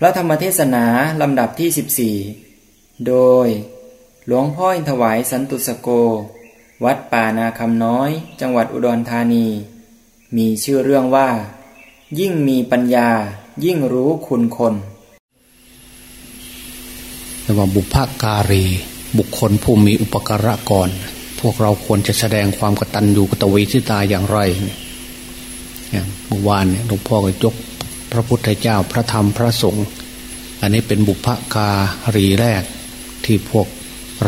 พระธรรมเทศนาลำดับที่ 14 โดย หลวงพ่ออินทวายสันตุสโก วัดป่านาคำน้อย จังหวัดอุดรธานี มีชื่อเรื่องว่า ยิ่งมีปัญญายิ่งรู้คุณคนแต่ว่าบุพการี บุคคลผู้มีอุปการะก่อน พวกเราควรจะแสดงความกตัญญูกตเวทิตาอย่างไรเมื่อวานเนี่ยหลวงพ่อก็ยก พระพุทธเจ้าพระธรรมพระสงฆ์อันนี้เป็นบุพการีแรกที่พวก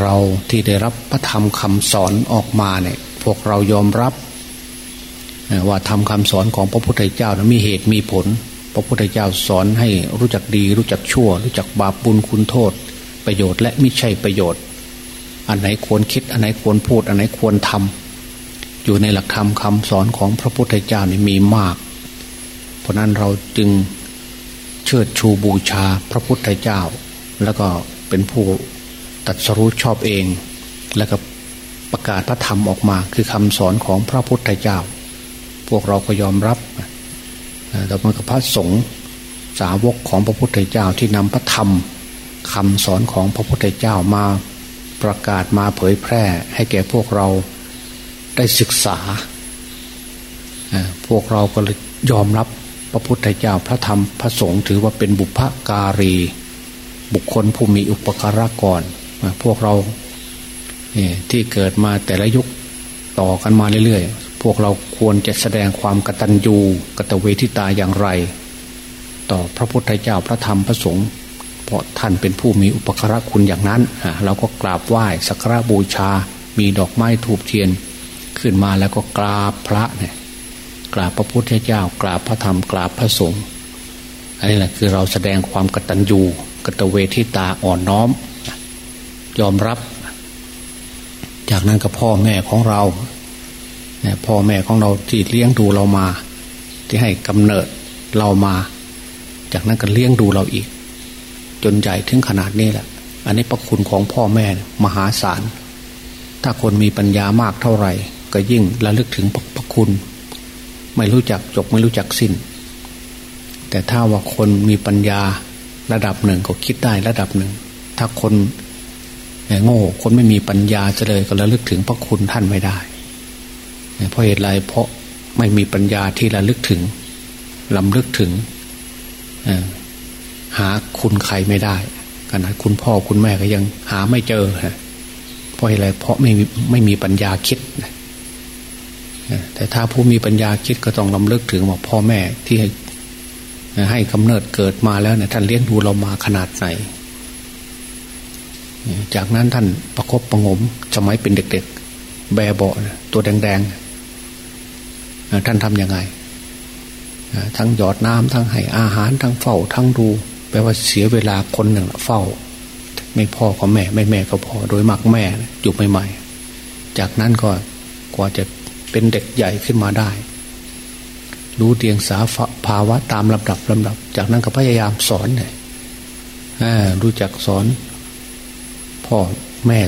เราที่ได้รับพระธรรมคำสอนออกมาเนี่ยพวกเรายอมรับว่าทำคำสอนของพระพุทธเจ้านะมีเหตุมีผล พระพุทธเจ้าสอนให้รู้จักดี รู้จักชั่ว รู้จักบาปบุญคุณโทษ ประโยชน์และไม่ใช่ประโยชน์ อันไหนควรคิด อันไหนควรพูด อันไหนควรทำอยู่ในหลักธรรมคาสอนของพระพุทธเจ้านี่มีมาก เพราะนั้นเราจึงเชิดชูบูชาพระพุทธเจ้า แล้วก็เป็นผู้ตัดสรู้ชอบเอง แล้วก็ประกาศพระธรรมออกมา คือคำสอนของพระพุทธเจ้า พวกเราก็ยอมรับแต่มันก็พระสงฆ์สาวกของพระพุทธเจ้าที่นำพระธรรมคำสอนของพระพุทธเจ้ามาประกาศมาเผยแพร่ ให้แก่พวกเราได้ศึกษา พวกเราก็เลยยอมรับ พระพุทธเจ้าพระธรรมพระสงฆ์ถือว่าเป็นบุพการี บุคคลผู้มีอุปการะก่อนพวกเราที่เกิดมาแต่ละยุคต่อกันมาเรื่อยๆ พวกเราควรจะแสดงความกตัญญูกตเวทิตาอย่างไร ต่อพระพุทธเจ้าพระธรรมพระสงฆ์เพราะท่านเป็นผู้มีอุปการะคุณอย่างนั้น เราก็กราบไหว้สักการะบูชา มีดอกไม้ถูกเทียน ขึ้นมาแล้วก็กราบพระเนี่ย กราบพระพุทธเจ้ากราบพระธรรมกราบพระสงฆ์อันนี้แหละคือเราแสดงความกตัญญูกตเวทิตาอ่อนน้อม ยอมรับ จากนั้นก็พ่อแม่ของเราพ่อแม่ของเราที่เลี้ยงดูเรามา ที่ให้กำเนิดเรามา จากนั้นก็เลี้ยงดูเราอีก จนใหญ่ถึงขนาดนี้แหละ อันนี้ประคุณของพ่อแม่มหาศาล ถ้าคนมีปัญญามากเท่าไหร่ ก็ยิ่งระลึกถึงพระคุณ ไม่รู้จักจบไม่รู้จักสิ้น แต่ถ้าว่าคนมีปัญญาระดับหนึ่งก็คิดได้ระดับหนึ่ง ถ้าคนโง่คนไม่มีปัญญาจะเลยก็ระลึกถึงพระคุณท่านไม่ได้ เพราะเหตุไรเพราะไม่มีปัญญาที่ระลึกถึงลำลึกถึงหาคุณใครไม่ได้ขนาดคุณพ่อคุณแม่ก็ยังหาไม่เจอเพราะอะไรเพราะไม่ไม่มีปัญญาคิด แต่ถ้าผู้มีปัญญาคิดก็ต้องลำลึกถึงว่าพ่อแม่ที่ให้ให้กำเนิดเกิดมาแล้วเนี่ยท่านเลี้ยงดูเรามาขนาดไหน จากนั้นท่านประครบประงมสมัยเป็นเด็ก ๆ แบเบาตัวแดงๆ ท่านทำยังไง ทั้งหยอดน้ำทั้งให้อาหารทั้งเฝ้า ทั้งดู แปลว่าเสียเวลาคนหนึ่งเฝ้า ไม่พ่อก็แม่ ไม่แม่ก็พ่อ โดยมักแม่อยู่ใหม่ๆ จากนั้นก็กว่าจะ เป็นเด็กใหญ่ขึ้นมาได้ รู้เตียงสาภาวะตามลำดับลำดับ จากนั้นก็พยายามสอนเลยรู้จักสอน พ่อแม่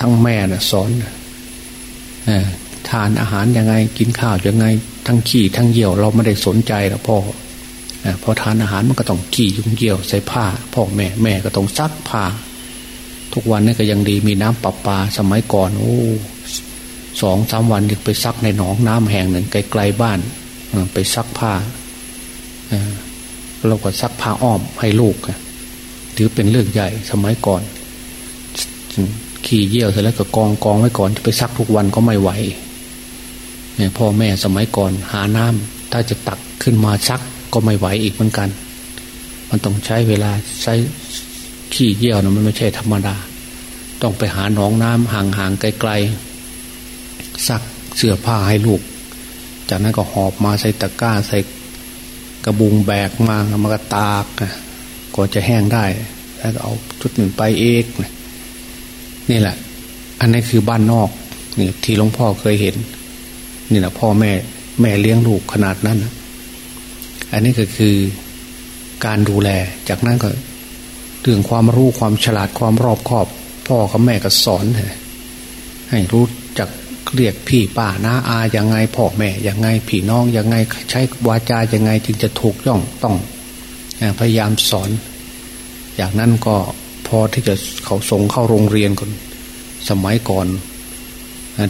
ทั้งแม่นะสอนทานอาหารยังไงกินข้าวยังไง ทั้งขี้ทั้งเยี่ยวเราไม่ได้สนใจหรอกพ่อพอทานอาหารมันก็ต้องขี้ยุ่งเยี่ยวใส่ผ้า พ่อแม่แม่ก็ต้องซักผ้า ทุกวันนี้ก็ยังดีมีน้ำประปาสมัยก่อน โอ้ สองสามวันไปซักในหนองน้ำแห่งหนึ่งไกลๆบ้านไปซักผ้าเราก็ซักผ้าอ้อมให้ลูกถือเป็นเรื่องใหญ่สมัยก่อน ขี่เยี่ยวเสร็จแล้วก็กองกองไว้ก่อนจะไปซักทุกวันก็ไม่ไหวพ่อแม่สมัยก่อนหาน้ำถ้าจะตักขึ้นมาซักก็ไม่ไหวอีกเหมือนกัน มันต้องใช้เวลาใช้ขี่เยี่ยวนะมันไม่ใช่ธรรมดา ต้องไปหาหนองน้ำห่างๆไกลๆ ซักเสื้อผ้าให้ลูก จากนั้นก็หอบมาใส่ตะกร้าใส่กระบุงแบกมามาก็ตากก็จะแห้งได้แล้วก็เอาชุดหนึ่งไปเอกนี่แหละ อันนี้คือบ้านนอกนี่ที่หลวงพ่อเคยเห็น นี่แหละพ่อแม่แม่เลี้ยงลูกขนาดนั้นอันนี้ก็คือการดูแลจากนั้นก็เรื่องความรู้ความฉลาดความรอบคอบ พ่อกับแม่ก็สอนให้รู้จัก เรียกพี่ป้าน้าอาอย่างไงพ่อแม่อย่างไงพี่น้องอย่างไงใช้วาจาอย่างไงจึงจะถูกย่องต้องพยายามสอนจากนั้นก็พอที่จะเขาส่งเข้าโรงเรียนคนสมัยก่อน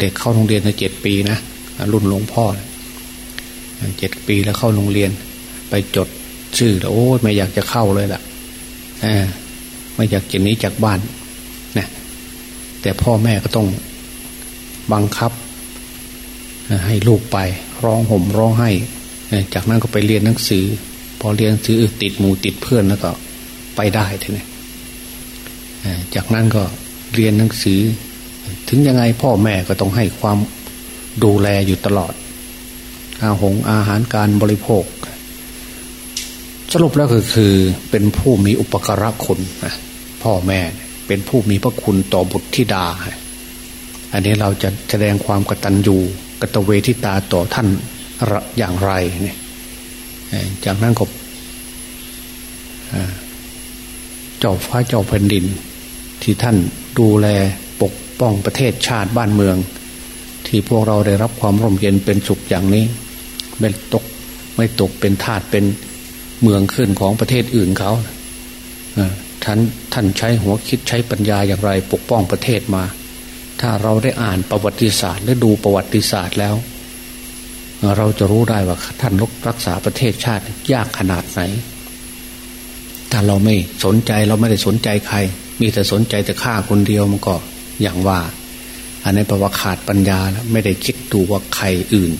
เด็กเข้าโรงเรียนในเจ็ดปีนะรุ่นหลวงพ่อเจ็ดปีแล้วเข้าโรงเรียน ไปจดชื่อแล้วโอ้ไม่อยากจะเข้าเลยล่ะไม่อยากจะหนีจากบ้านนะแต่พ่อแม่ก็ต้อง บังคับ ให้ลูกไปร้องห่มร้องไห้ จากนั้นก็ไปเรียนหนังสือ พอเรียนหนังสือติดหมู่ติดเพื่อนแล้วก็ไปได้ทีนี้จากนั้นก็เรียนหนังสือ ถึงยังไงพ่อแม่ก็ต้องให้ความดูแลอยู่ตลอด อาหงอาหารการบริโภค สรุปแล้วก็คือเป็นผู้มีอุปการะคุณนะพ่อแม่เป็นผู้มีพระคุณต่อบุตรธิดา อันนี้เราจะแสดงความกตัญญูกตเวทิตาต่อท่านอย่างไรเนี่ยจากนั้นก็เจ้าฟ้าเจ้าแผ่นดิน ที่ท่านดูแลปกป้องประเทศชาติบ้านเมือง ที่พวกเราได้รับความร่มเย็นเป็นสุขอย่างนี้ ไม่ตกไม่ตกเป็นทาสเป็นเมืองขึ้นของประเทศอื่นเขาท่านท่านใช้หัวคิดใช้ปัญญาอย่างไร ปกป้องประเทศมา ถ้าเราได้อ่านประวัติศาสตร์และดูประวัติศาสตร์แล้ว เราจะรู้ได้ว่าท่านรักษาประเทศชาติยากขนาดไหน ถ้าเราไม่สนใจเราไม่ได้สนใจใคร มีแต่สนใจแต่ข้าคนเดียวมันก็อย่างว่า อันนี้แปลว่าขาดปัญญาแล้วไม่ได้คิดดูว่าใครอื่น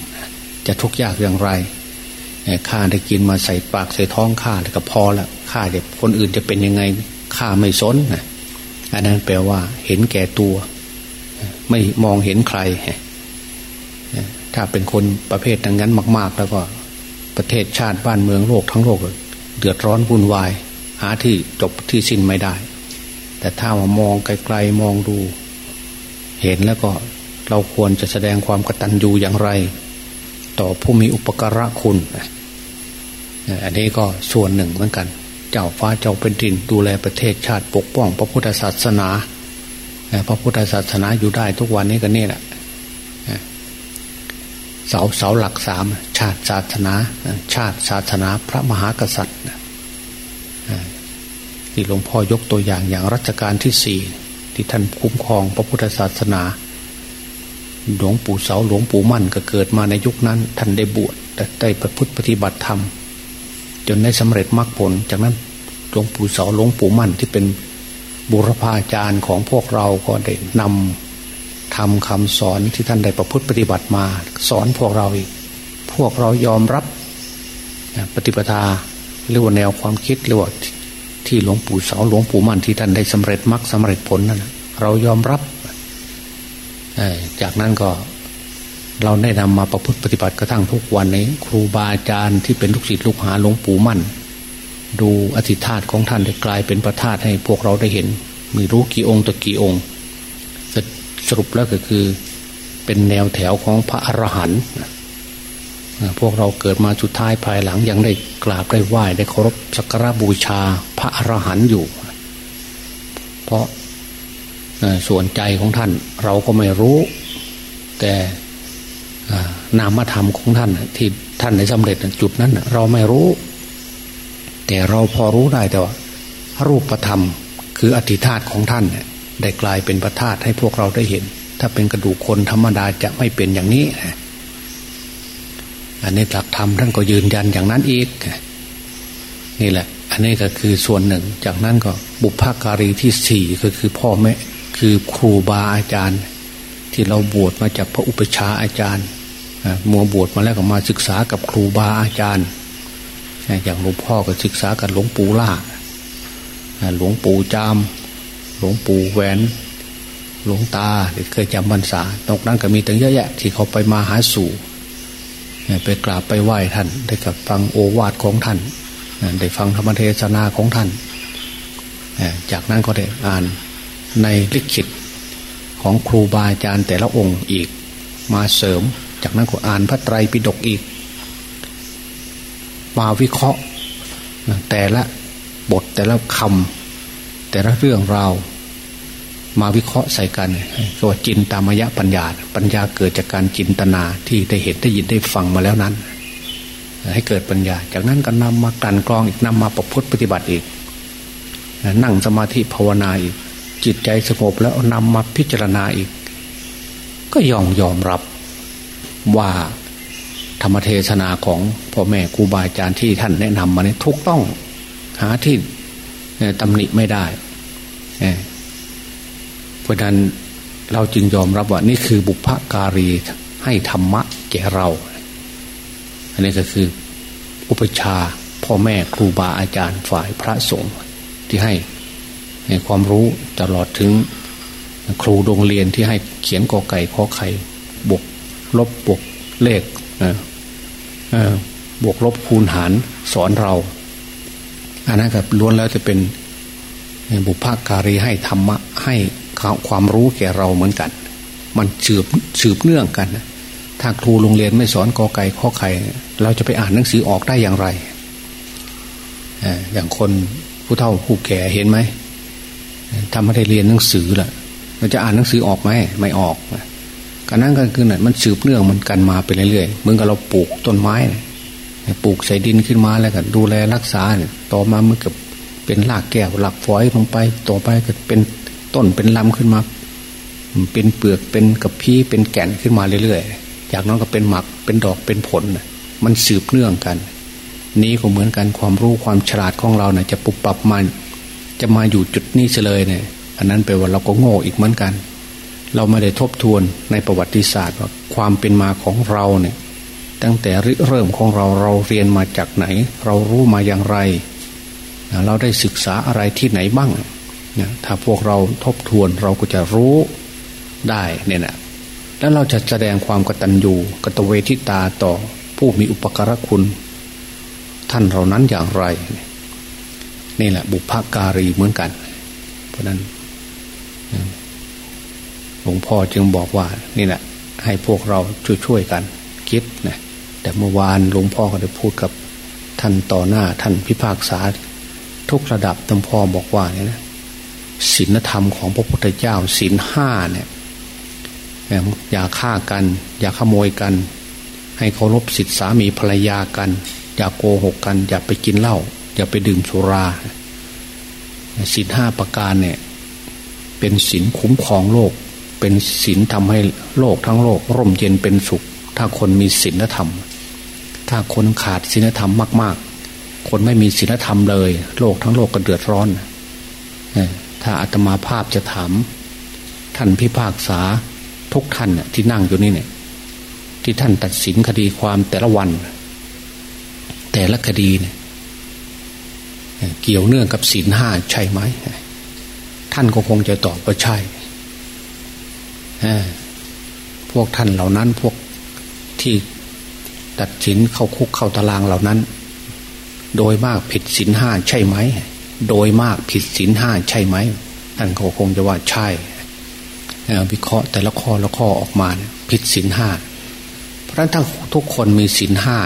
จะทุกข์ยากอย่างไรข้าได้กินมาใส่ปากใส่ท้องข้าแล้วก็พอละข้าเด็กคนอื่นจะเป็นยังไงข้าไม่สนนะอันนั้นแปลว่าเห็นแก่ตัว ไม่มองเห็นใคร ถ้าเป็นคนประเภทดังนั้นมาก ๆ แล้วก็ประเทศชาติบ้านเมืองโลกทั้งโลกเดือดร้อนวุ่นวาย หาที่จบที่สิ้นไม่ได้ แต่ถ้าว่ามองไกลๆมองดู เห็นแล้วก็เราควรจะแสดงความกตัญญูอย่างไร ต่อผู้มีอุปการะคุณ อันนี้ก็ส่วนหนึ่งเหมือนกัน เจ้าฟ้าเจ้าเป็นดินดูแลประเทศชาติปกป้อง พระพุทธศาสนา พระพุทธศาสนาอยู่ได้ทุกวันนี้กันนี่แหละเสาเสาหลักสามชาติศาสนา ชาติศาสนาพระมหากษัตริย์ที่หลวงพ่อยกตัวอย่างอย่างรัชกาลที่สี่ที่ท่านคุ้มครองพระพุทธศาสนา หลวงปู่เสาหลวงปู่มั่นก็เกิดมาในยุคนั้น ท่านได้บวชแต่ได้ประพฤติปฏิบัติธรรม จนได้สำเร็จมรรคผล จากนั้นหลวงปู่เสาหลวงปู่มั่นที่เป็น บุรพาจารย์ของพวกเราก็ได้นำทำคำสอนที่ท่านได้ประพฤติปฏิบัติมา สอนพวกเราอีก พวกเรายอมรับปฏิปทาเรียกว่าแนวความคิดเรียกว่าที่หลวงปู่เสาหลวงปู่มั่นที่ท่านได้สำเร็จมรรคสาเร็จผลนั่นเรายอมรับจากนั้นก็เราได้นำมาประพฤติปฏิบัติกระทั่งทุกวันนี้ ครูบาอาจารย์ที่เป็นลูกศิษย์ลูกหาหลวงปู่มั่น ดูอธิธาตของท่านได้กลายเป็นประธาตุให้พวกเราได้เห็น มีรู้กี่องค์ต่อกี่องค์ สรุปแล้วก็คือเป็นแนวแถวของพระอรหันต์พวกเราเกิดมาสุดท้ายภายหลังยังได้กราบได้ไหว้ได้เคารพสักการะบูชาพระอรหันต์อยู่ เพราะส่วนใจของท่านเราก็ไม่รู้ แต่นามธรรมของท่านที่ท่านได้สำเร็จจุดนั้นเราไม่รู้ แต่เราพอรู้ได้แต่ว่า รูปธรรมคืออธิธาตของท่านได้กลายเป็นประธาตให้พวกเราได้เห็น ถ้าเป็นกระดูกคนธรรมดาจะไม่เป็นอย่างนี้ อันนี้หลักธรรมท่านก็ยืนยันอย่างนั้นอีก นี่แหละ อันนี้ก็คือส่วนหนึ่ง จากนั้นก็บุพการีที่สี่ก็คือพ่อแม่คือครูบาอาจารย์ ที่เราบวชมาจากพระอุปชาอาจารย์มัวบวชมาแล้วก็มาศึกษากับครูบาอาจารย์ อย่างหลวงพ่อก็ศึกษากับหลวงปู่ล่าหลวงปู่จาม หลวงปู่แหวน หลวงตาเคยจำพรรษาตรงนั้นก็มีตั้งเยอะแยะ ที่เขาไปมาหาสู่ไปกราบไปไหว้ท่าน ได้กับฟังโอวาทของท่าน ได้ฟังธรรมเทศนาของท่าน จากนั้นก็ได้อ่านในลิขิตของครูบาอาจารย์แต่ละองค์อีกมาเสริม จากนั้นก็อ่านพระไตรปิฎกอีก มาวิเคราะห์แต่ละบทแต่ละคำแต่ละเรื่องราวมาวิเคราะห์ใส่กันตัวจินตามยะปัญญา ปัญญาเกิดจากการจินตนาที่ได้เห็นได้ยินได้ฟังมาแล้วนั้น ให้เกิดปัญญา จากนั้นก็นำมากันกรองอีกนำมาประพฤติปฏิบัติอีก นั่งสมาธิภาวนาอีก จิตใจสงบแล้วนำมาพิจารณาอีก ก็ยอมยอมรับว่า ธรรมเทศนาของพ่อแม่ครูบาอาจารย์ที่ท่านแนะนำมาเนี่ยถูกต้อง หาที่ตำหนิไม่ได้เพราะนั้นเราจึงยอมรับว่านี่คือบุพการีให้ธรรมะแก่เรา อันนี้ก็คืออุปชาพ่อแม่ครูบาอาจารย์ฝ่ายพระสงฆ์ที่ให้ความรู้ตลอดถึงครูโรงเรียนที่ให้เขียนกอไก่ข้อไข่บวกลบบวกเลข บวกลบคูณหารสอนเรา อันนั้นกับล้วนแล้วจะเป็นบุพการีให้ธรรมะให้ความรู้แก่เราเหมือนกัน มันสืบสืบเนื่องกัน ถ้าครูโรงเรียนไม่สอนกอไก่ข้อไข่ เราจะไปอ่านหนังสือออกได้อย่างไร อย่างคนผู้เฒ่าผู้แก่เห็นไหมทำไม่ได้เรียนหนังสือล่ะเราจะอ่านหนังสือออกไหมไม่ออก การนั้นก็คือเนี่ยมันสืบเนื่องมันกันมาไปเรื่อยๆเหมือนกับเราปลูกต้นไม้ปลูกใส่ดินขึ้นมาแล้วก็ดูแลรักษาต่อมาเมื่อกับเป็นรากแก้วหลักฝอยลงไป ต่อไปก็เป็นต้นเป็นลำขึ้นมา เป็นเปลือกเป็นกระพี้เป็นแก่นขึ้นมาเรื่อยๆจากนั้นก็เป็นหมักเป็นดอกเป็นผลมันสืบเนื่องกัน นี้ก็เหมือนกันความรู้ความฉลาดของเราเนี่ยจะปุบปรับมันจะมาอยู่จุดนี้เฉลยเนี่ยอันนั้นแปลว่าเราก็โง่อีกเหมือนกัน เราไม่ได้ทบทวนในประวัติศาสตร์ว่าความเป็นมาของเราเนี่ยตั้งแต่เริ่มของเราเราเรียนมาจากไหน เรารู้มาอย่างไร เราได้ศึกษาอะไรที่ไหนบ้างถ้าพวกเราทบทวนเราก็จะรู้ได้เนี่ยนะแล้วเราจะแสดงความกตัญญูกตเวทิตาต่อผู้มีอุปการะคุณ ท่านเหล่านั้นอย่างไร นี่แหละบุพการีเหมือนกัน เพราะนั้น หลวงพ่อจึงบอกว่านี่แหละให้พวกเราช่วยๆกันคิดนะแต่เมื่อวานหลวงพ่อก็ได้พูดกับท่านต่อหน้าท่านพิพากษา ทุกระดับหลวงพ่อบอกว่าเนี่ยนะศีลธรรมของพระพุทธเจ้าศีลห้าเนี่ยอย่าฆ่ากัน อย่าขโมยกัน ให้เคารพสิทธิสามีภรรยากัน อย่าโกหกกัน อย่าไปกินเหล้าอย่าไปดื่มสุราศีลห้าประการเนี่ย เป็นศีลคุ้มครองโลก เป็นศีลทำให้โลกทั้งโลก ร่มเย็นเป็นสุข ถ้าคนมีศีลธรรม ถ้าคนขาดศีลธรรมมาก ๆ คนไม่มีศีลธรรมเลย โลกทั้งโลกก็เดือดร้อนถ้าอาตมาภาพจะถาม ท่านพิพากษาทุกท่านที่นั่งอยู่นี่เนี่ย ที่ท่านตัดสินคดีความแต่ละวัน แต่ละคดีเนี่ยเกี่ยวเนื่องกับศีลห้าใช่ไหม ท่านก็คงจะตอบว่าใช่ พวกท่านเหล่านั้นพวกที่ตัดสินเข้าคุกเข้าตารางเหล่านั้น โดยมากผิดศีลห้าใช่ไหม โดยมากผิดศีลห้าใช่ไหมท่านเขาคงจะว่าใช่วิเคราะห์แต่ละข้อละข้อออกมาผิดศีลห้าเพราะฉะนั้นทั้งทุกคนมีศีลห้า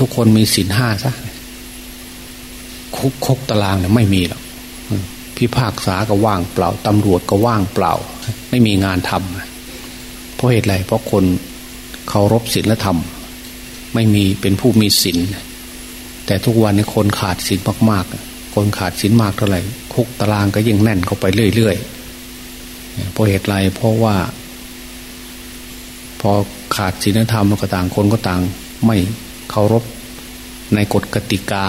ทุกคนมีศีลห้าซะคุกคุกตารางเนี่ยไม่มีหรอกพิพากษาก็ว่างเปล่าตำรวจก็ว่างเปล่า ไม่มีงานทำเพราะเหตุไรเพราะคนเคารพศีลธรรม ไม่มีเป็นผู้มีศีลแต่ทุกวันนี้คนขาดศีลมากๆ คนขาดศีลมากเท่าไหร่คุกตารางก็ยิ่งแน่นเข้าไปเรื่อยๆเพราะเหตุไรเพราะว่า พอขาดศีลธรรมก็ต่างคนก็ต่าง ไม่เคารพในกฎกติกา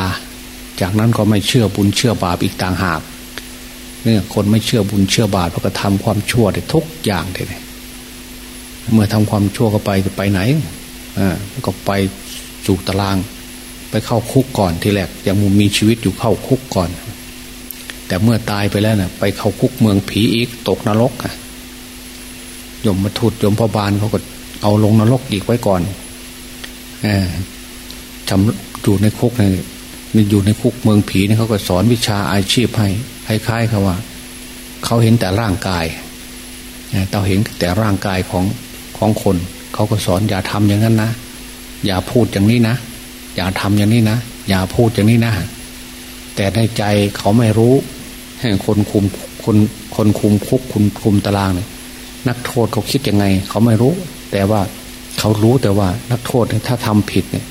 จากนั้นก็ไม่เชื่อบุญเชื่อบาปอีกต่างหาก เนี่ยคนไม่เชื่อบุญเชื่อบาปก็ทำความชั่วได้ทุกอย่างเลยเมื่อทำความชั่วก็ไปจะไปไหนอ่าก็ไปสู่ตาราง ไปเข้าคุกก่อนทีแรกยังมีชีวิตอยู่เข้าคุกก่อน แต่เมื่อตายไปแล้วนะ่ะ ไปเข้าคุกเมืองผีอีกตกนรกอะยมมาทูดยมพบาลเขาก็เอาลงนรกอีกไว้ก่อนอจำอยู่ในคุกในนี่อยู่ในคุกเมืองผีนี่เขาก็สอนวิชาอาชีพให้ คล้ายๆเขาว่า เขาเห็นแต่ร่างกายเราเห็นแต่ร่างกายของของคน เขาก็สอนอย่าทำอย่างนั้นนะอย่าพูดอย่างนี้นะอย่าทำอย่างนี้นะอย่าพูดอย่างนี้นะแต่ในใจเขาไม่รู้คนคุมคนคนคุมคุกคุมคุมตารางเนี่ยนักโทษเขาคิดยังไง เขาไม่รู้ แต่ว่าเขารู้แต่ว่า นักโทษถ้าทำผิดเนี่ย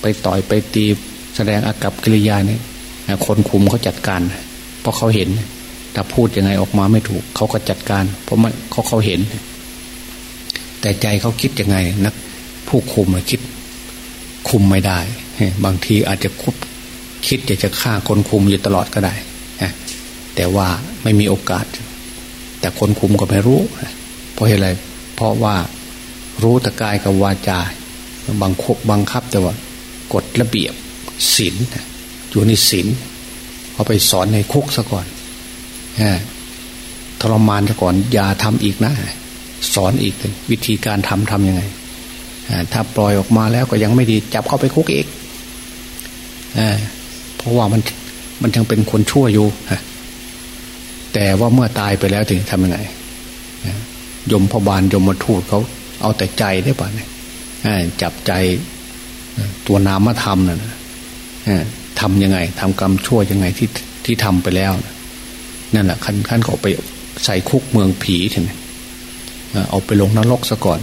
ไปต่อยไปตีแสดงอากับกิริยาเนี่ย คนคุมเขาจัดการ เพราะเขาเห็น ถ้าพูดยังไงออกมาไม่ถูก เขาก็จัดการ เพราะมันเขาเขาเห็น แต่ใจเขาคิดยังไงนัก ผู้คุมคิด คุมไม่ได้ บางทีอาจจะคุบคิดจะจะฆ่าคนคุมอยู่ตลอดก็ได้แต่ว่าไม่มีโอกาส แต่คนคุมก็ไม่รู้ เพราะอะไร เพราะว่ารู้ตะกายกับวาจา บางคบบังคับแต่ว่ากฎระเบียบศีล อยู่ในศีลเอาไปสอนในคุกซะก่อนทรมานซะก่อนอย่าทำอีกนะ สอนอีกวิธีการทำทำยังไงถ้าปล่อยออกมาแล้วก็ยังไม่ดีจับเข้าไปคุกอีกเพราะว่ามันมันยังเป็นคนชั่วอยู่แต่ว่าเมื่อตายไปแล้วถึงทำยังไงยมพบาลยมมาทูตเขาเอาแต่ใจได้ป่ะเนี่ยจับใจตัวนามธรรมนะ่ะ ทำยังไงทำกรรมชั่วยังไงที่ที่ทำไปแล้ว นั่นแหละขั้นขั้นก็ไปใส่คุกเมืองผีใช่ไหมเอาไปลงนรกซะก่อน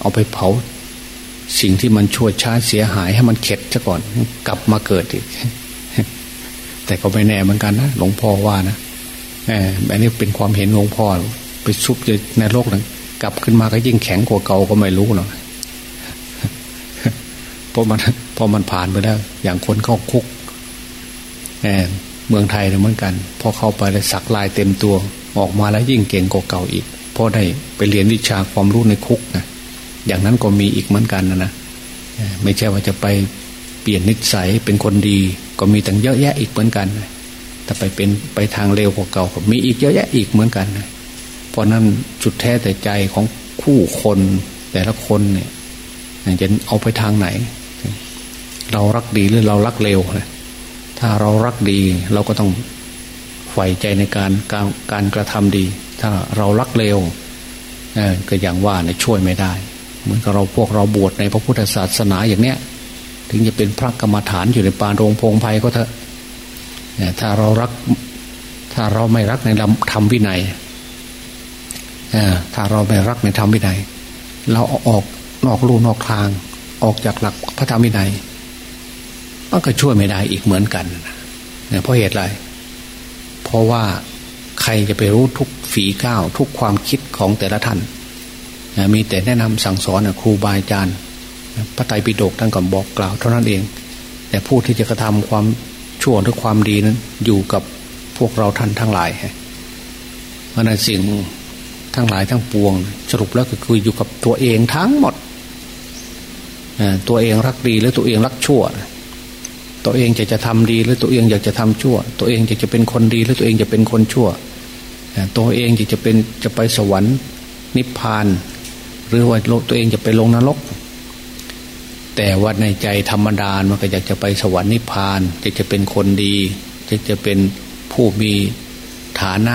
เอาไปเผาสิ่งที่มันชั่วช้าเสียหายให้มันเข็ดซะก่อน กลับมาเกิดอีก แต่ก็ไม่แน่เหมือนกันนะหลวงพ่อว่านะแหมอันนี้เป็นความเห็นหลวงพ่อไปซุบในโลกนั้นกลับขึ้นมาก็ยิ่งแข็งกว่าเก่าก็ไม่รู้หรอกเพราะมัน พอมันผ่านไปแล้ว อย่างคนเข้าคุกแหมเมืองไทยเนี่ยเหมือนกัน พอเข้าไปแล้วสักลายเต็มตัวออกมาแล้วยิ่งเก่งกว่าเก่าอีกเพราะได้ไปเรียนวิชาความรู้ในคุกนะอย่างนั้นก็มีอีกเหมือนกันนะนะไม่ใช่ว่าจะไปเปลี่ยนนิสัยเป็นคนดี ก็มีตั้งเยอะแยะอีกเหมือนกันแต่ไปเป็นไปทางเร็วกว่าเก่าก็มีอีกเยอะแยะอีกเหมือนกันเพราะนั้นจุดแท้แต่ใจของคู่คนแต่ละคนเนี่ยจะเอาไปทางไหน เรารักดีหรือเรารักเร็วนะถ้าเรารักดีเราก็ต้องใฝ่ใจในการการการกระทำดี ถ้าเรารักเร็วก็อย่างว่าเนี่ยช่วยไม่ได้ เหมือนกับเราพวกเราบวชในพระพุทธศาสนาอย่างเนี้ย ถึงจะเป็นพระกรรมฐานอยู่ในป่าโรงพงไพ่ก็เถอะถ้าเรารัก ถ้าเราไม่รักในธรรมวินัยถ้าเราไม่รักในธรรมวินัยเราออกนอกลู่นอกทาง ออกจากหลักพระธรรมวินัย มันก็ช่วยไม่ได้อีกเหมือนกันเพราะเหตุอะไร เพราะว่าใครจะไปรู้ทุกฝีก้าวทุกความคิดของแต่ละท่าน มีแต่แนะนำสั่งสอนครูบาอาจารย์พระไตรปิฎกท่านก็บอกกล่าวเท่านั้นเอง แต่ผู้ที่จะกระทำความชั่วหรือความดีนั้น อยู่กับพวกเราท่านทั้งหลายเพราะนั้นสิ่งทั้งหลายทั้งปวง สรุปแล้วก็คืออยู่กับตัวเองทั้งหมดตัวเองรักดีหรือตัวเองรักชั่ว ตัวเองจะจะทำดีหรือตัวเองอยากจะทำชั่ว ตัวเองจะจะเป็นคนดีหรือตัวเองจะเป็นคนชั่ว ตัวเองจะจะเป็นจะไปสวรรค์นิพพาน หรือว่าตัวเองจะไปลงนรก แต่ว่าในใจธรรมดามันก็อยากจะไปสวรรค์นิพพานจะจะเป็นคนดีจะจะเป็นผู้มีฐานะ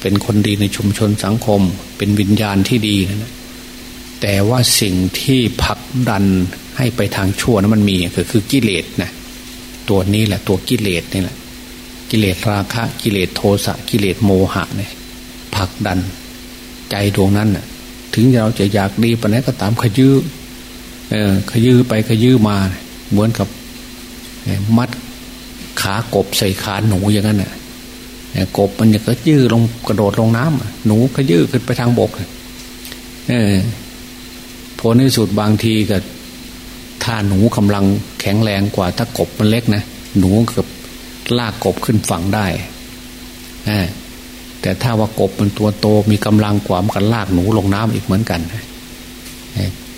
เป็นคนดีในชุมชนสังคม เป็นวิญญาณที่ดีนะแต่ว่าสิ่งที่ผลักดันให้ไปทางชั่วนั้นมันมีก็คือกิเลสนะ ตัวนี้แหละตัวกิเลสนี่แหละ กิเลสราคะ กิเลสโทสะกิเลสโมหะเนี่ยผลักดันใจดวงนั้นน่ะ ถึงเราจะอยากดีปานนี้ก็ตามขยื้อเออ ขยื้อไปขยื้อมาเหมือนกับมัดขากบใส่ขาหนูอย่างนั้นน่ะกบมันจะก็ยื้อลงกระโดดลงน้ำหนูก็ยื้อขึ้นไปทางบกเออผลในสุดบางทีก็ ถ้าหนูกำลังแข็งแรงกว่าถ้ากบมันเล็กนะหนูเกับลากกบขึ้นฝั่งได้แต่ถ้าว่ากบมันตัวโตมีกำลังกว่ามันก็ลากหนูลงน้ำอีกเหมือนกัน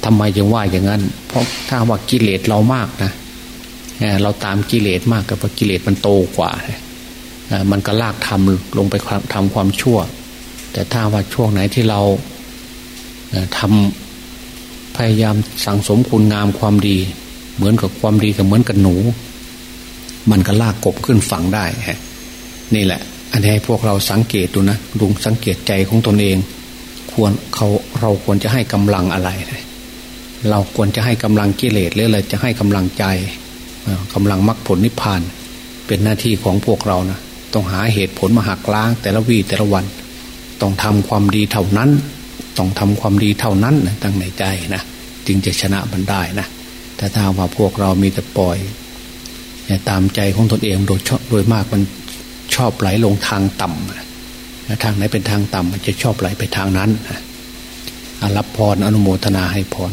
ทำไมยังว่าอย่างนั้น เพราะถ้าว่ากิเลสเรามากนะเราตามกิเลสมากกับกิเลสมันโตกว่ามันก็ลากทำลงไปทำความชั่ว แต่ถ้าว่าช่วงไหนที่เราทำ พยายามสั่งสมคุณงามความดี เหมือนกับความดีกับเหมือนกับหนู มันก็ลากกบขึ้นฝั่งได้นี่แหละ อันนี้ให้พวกเราสังเกตดูนะดูสังเกตใจของตนเอง ควรเขาเราควรจะให้กำลังอะไร เราควรจะให้กำลังกิเลสหรืออะไรจะให้กำลังใจกำลังมรรคผลนิพพาน เป็นหน้าที่ของพวกเรานะต้องหาเหตุผลมาหักล้างแต่ละวีแต่ละวัน ต้องทำความดีเท่านั้น ต้องทำความดีเท่านั้นตั้งในใจนะจึงจะชนะมันได้นะแต่ถ้าว่าพวกเรามีแต่ปล่อยตามใจของตนเองโดยโดยมากมันชอบไหลลงทางต่ำทางไหนเป็นทางต่ำมันจะชอบไหลไปทางนั้นรับพรอนุโมทนาให้พร